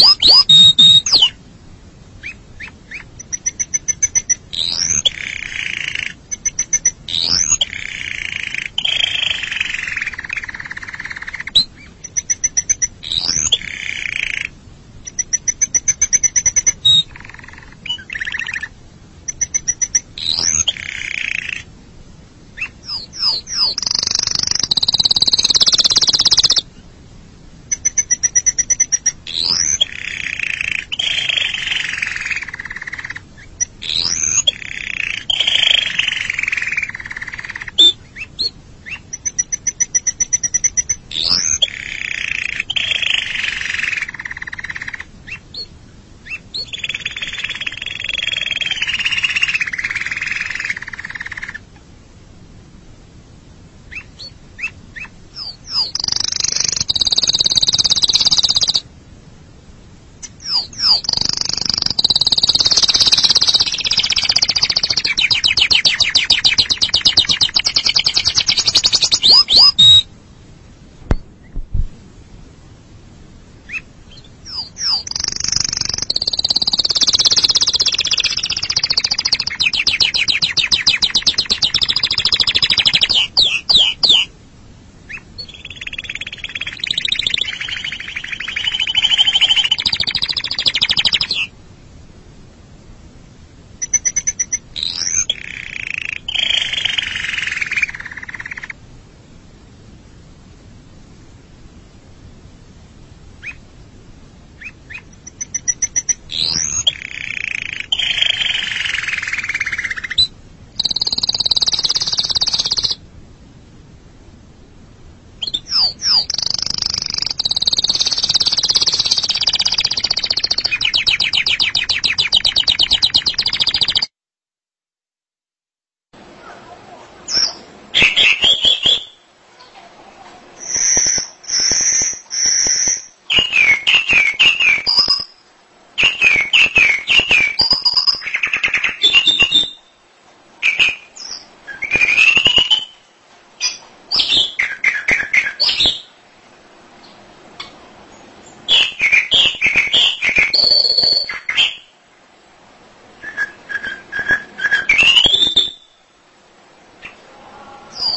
Yeah, yeah.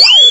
Yeah!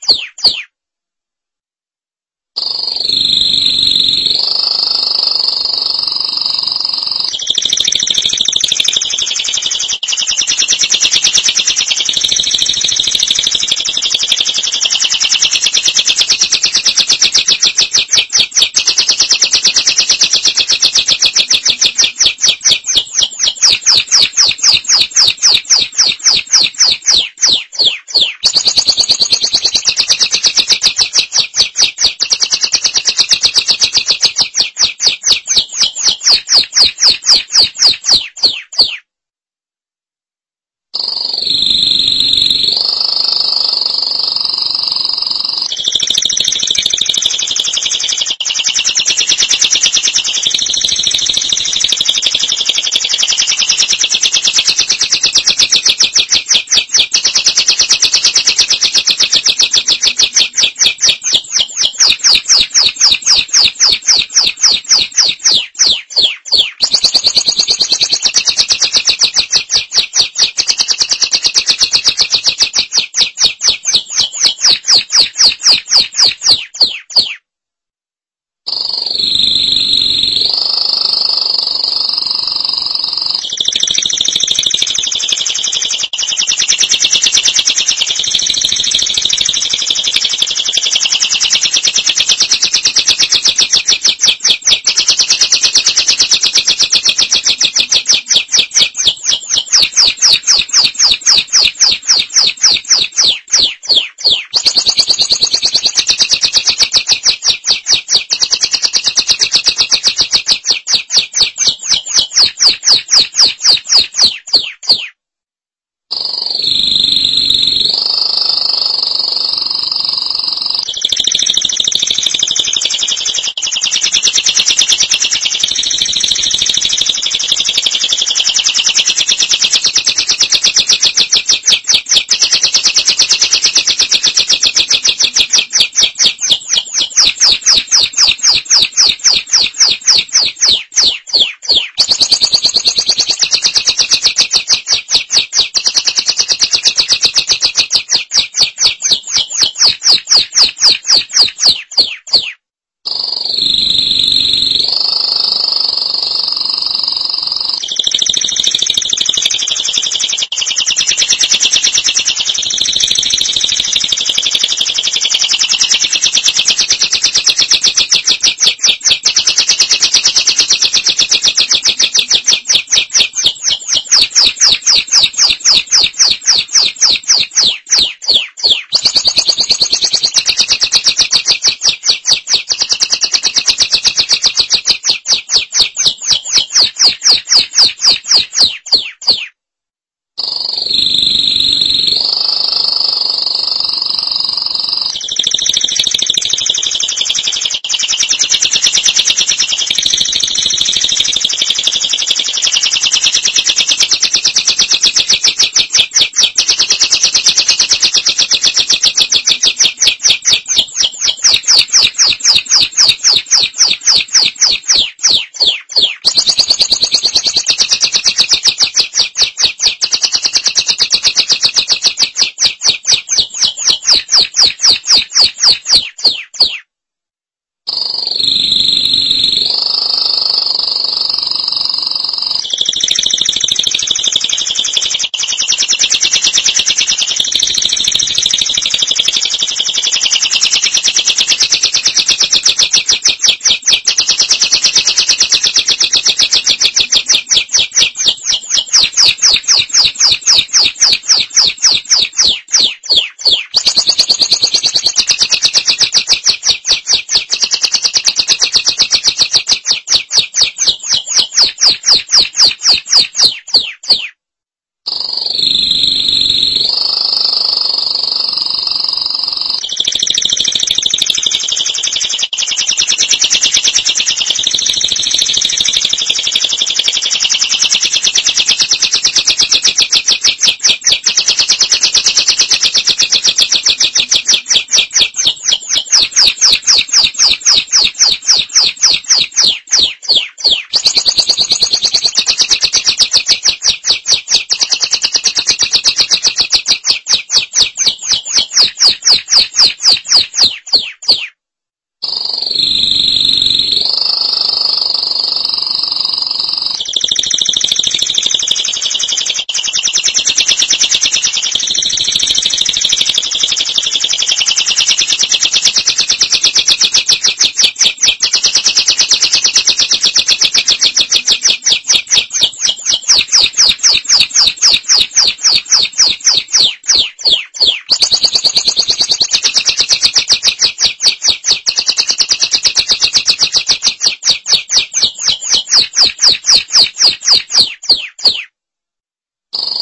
ペペペペペペ。あっ。きれい。うん。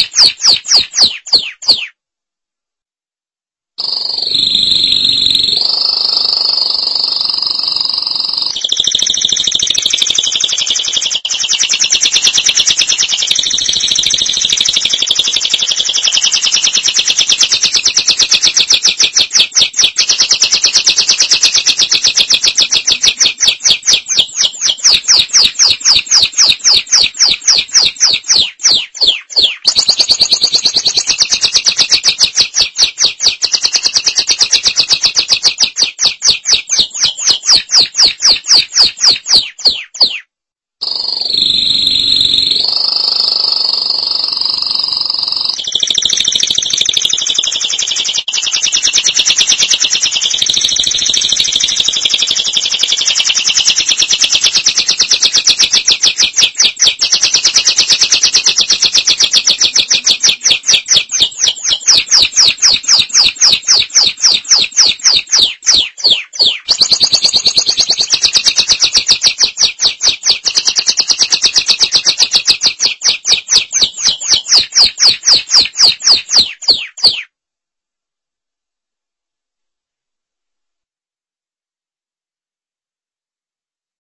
ハハハハ!